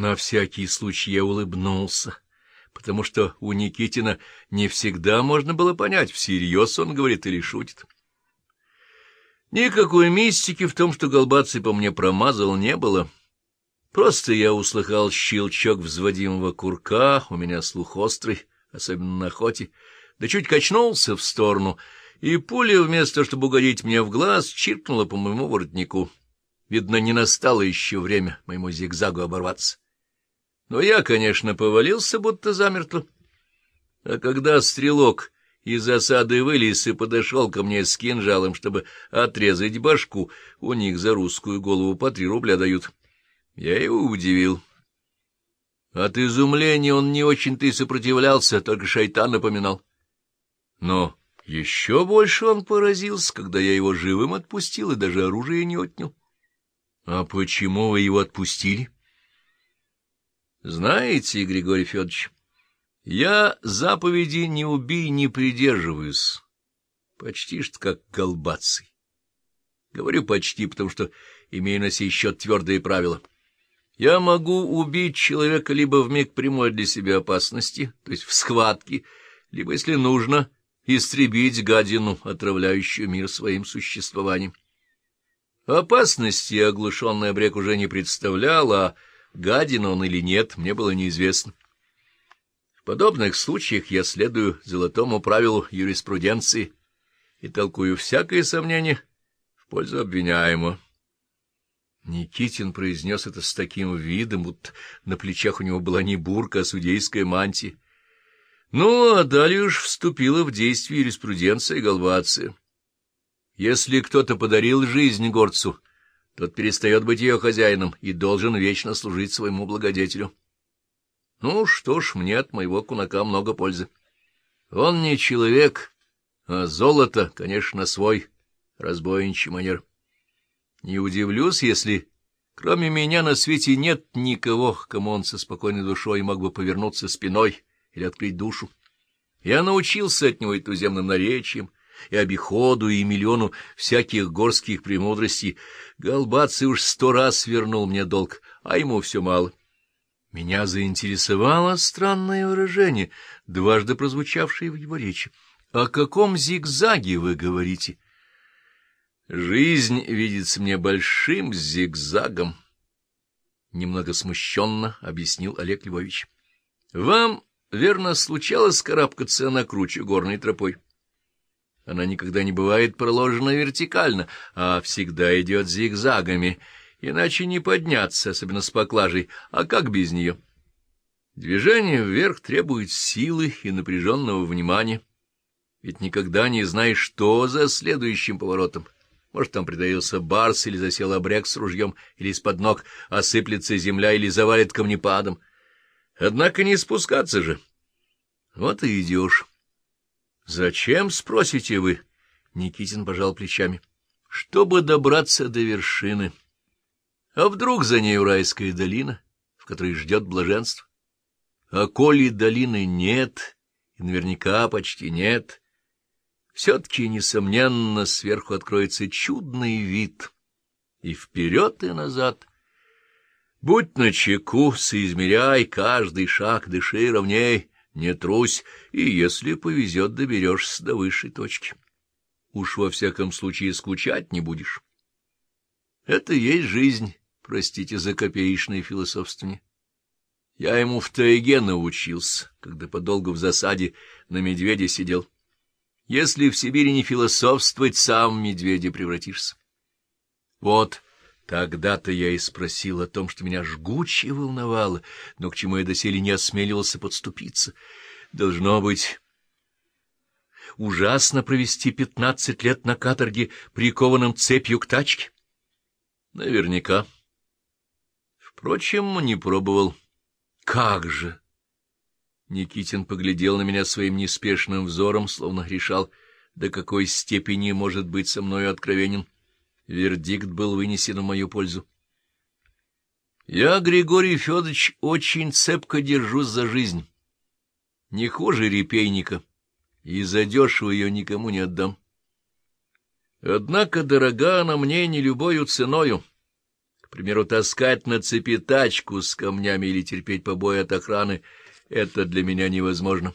На всякий случай я улыбнулся, потому что у Никитина не всегда можно было понять, всерьез он говорит или шутит. Никакой мистики в том, что Голбаций по мне промазал, не было. Просто я услыхал щелчок взводимого курка, у меня слух острый, особенно на охоте, да чуть качнулся в сторону, и пуля, вместо чтобы угодить мне в глаз, чиркнула по моему воротнику. Видно, не настало еще время моему зигзагу оборваться. Но я, конечно, повалился, будто замертво. А когда стрелок из осады вылез и подошел ко мне с кинжалом, чтобы отрезать башку, у них за русскую голову по три рубля дают. Я его удивил. От изумления он не очень-то и сопротивлялся, только шайтан напоминал. Но еще больше он поразился, когда я его живым отпустил и даже оружие не отнял. — А почему вы его отпустили? — Знаете, Григорий Федорович, я заповеди «не убей» не придерживаюсь, почти что как голбаций. Говорю «почти», потому что имею на сей счет твердые правила. Я могу убить человека либо в миг прямой для себя опасности, то есть в схватке, либо, если нужно, истребить гадину, отравляющую мир своим существованием. Опасности оглушенный обрек уже не представлял, а гадин он или нет, мне было неизвестно. В подобных случаях я следую золотому правилу юриспруденции и толкую всякое сомнение в пользу обвиняемого. Никитин произнес это с таким видом, будто на плечах у него была не бурка, а судейская мантия. Ну, а далее уж вступила в действие юриспруденция и галвация. Если кто-то подарил жизнь горцу, тот перестает быть ее хозяином и должен вечно служить своему благодетелю. Ну что ж, мне от моего кунака много пользы. Он не человек, а золото, конечно, свой разбойничий манер. Не удивлюсь, если кроме меня на свете нет никого, кому он со спокойной душой мог бы повернуться спиной или открыть душу. Я научился от него и туземным наречиям, и обиходу, и миллиону всяких горских премудростей. Голбаций уж сто раз вернул мне долг, а ему все мало. Меня заинтересовало странное выражение, дважды прозвучавшее в его речи. — О каком зигзаге вы говорите? — Жизнь видится мне большим зигзагом, — немного смущенно объяснил Олег Львович. — Вам, верно, случалось карабкаться на круче горной тропой? Она никогда не бывает проложена вертикально, а всегда идет зигзагами — иначе не подняться, особенно с поклажей, а как без нее? Движение вверх требует силы и напряженного внимания, ведь никогда не знаешь, что за следующим поворотом. Может, там притаился барс или засел обряк с ружьем, или из-под ног осыплется земля или завалит камнепадом. Однако не спускаться же. Вот и идешь. — Зачем, спросите вы? — Никитин пожал плечами. — Чтобы добраться до вершины. — а вдруг за нею райская долина, в которой ждет блаженство? А коли долины нет, и наверняка почти нет, все-таки, несомненно, сверху откроется чудный вид, и вперед, и назад. Будь начеку, соизмеряй каждый шаг, дыши ровней, не трусь, и, если повезет, доберешься до высшей точки. Уж во всяком случае скучать не будешь. Это есть жизнь, простите за копеечное философствование. Я ему в тайге научился, когда подолгу в засаде на медведя сидел. Если в Сибири не философствовать, сам в медведя превратишься. Вот тогда-то я и спросил о том, что меня жгуче волновало, но к чему я доселе не осмеливался подступиться. Должно быть... Ужасно провести пятнадцать лет на каторге, прикованным цепью к тачке? Наверняка. Впрочем, не пробовал. Как же! Никитин поглядел на меня своим неспешным взором, словно решал, до какой степени может быть со мною откровенен. Вердикт был вынесен в мою пользу. Я, Григорий Федорович, очень цепко держусь за жизнь. Не хуже репейника, и задешево ее никому не отдам. Однако дорога она мне не любою ценою К примеру, таскать на цепи тачку с камнями или терпеть побои от охраны — это для меня невозможно.